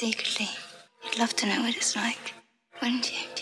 secretly. You'd love to know what it's like, wouldn't you?